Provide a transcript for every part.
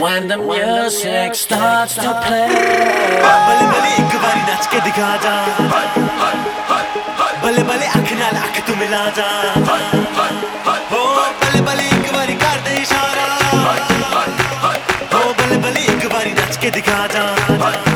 When the music starts to play. बल्ले बल्ले एक बारी नच के दिखा जा। बल्ले बल्ले अख नाल अख तू मिला जा। एक बारी नच के दिखा जा।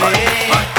बल्ले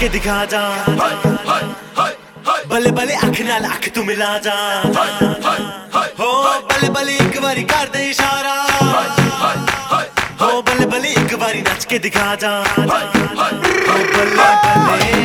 के दिखा जा। बल्ले बल्ले अख नाल अख तू मिला जा। हो बल्ले बल्ले एक बारी कर दे इशारा। हो बल्ले बल्ले एक बारी नच के दिखा जा। बल्ले बल्ले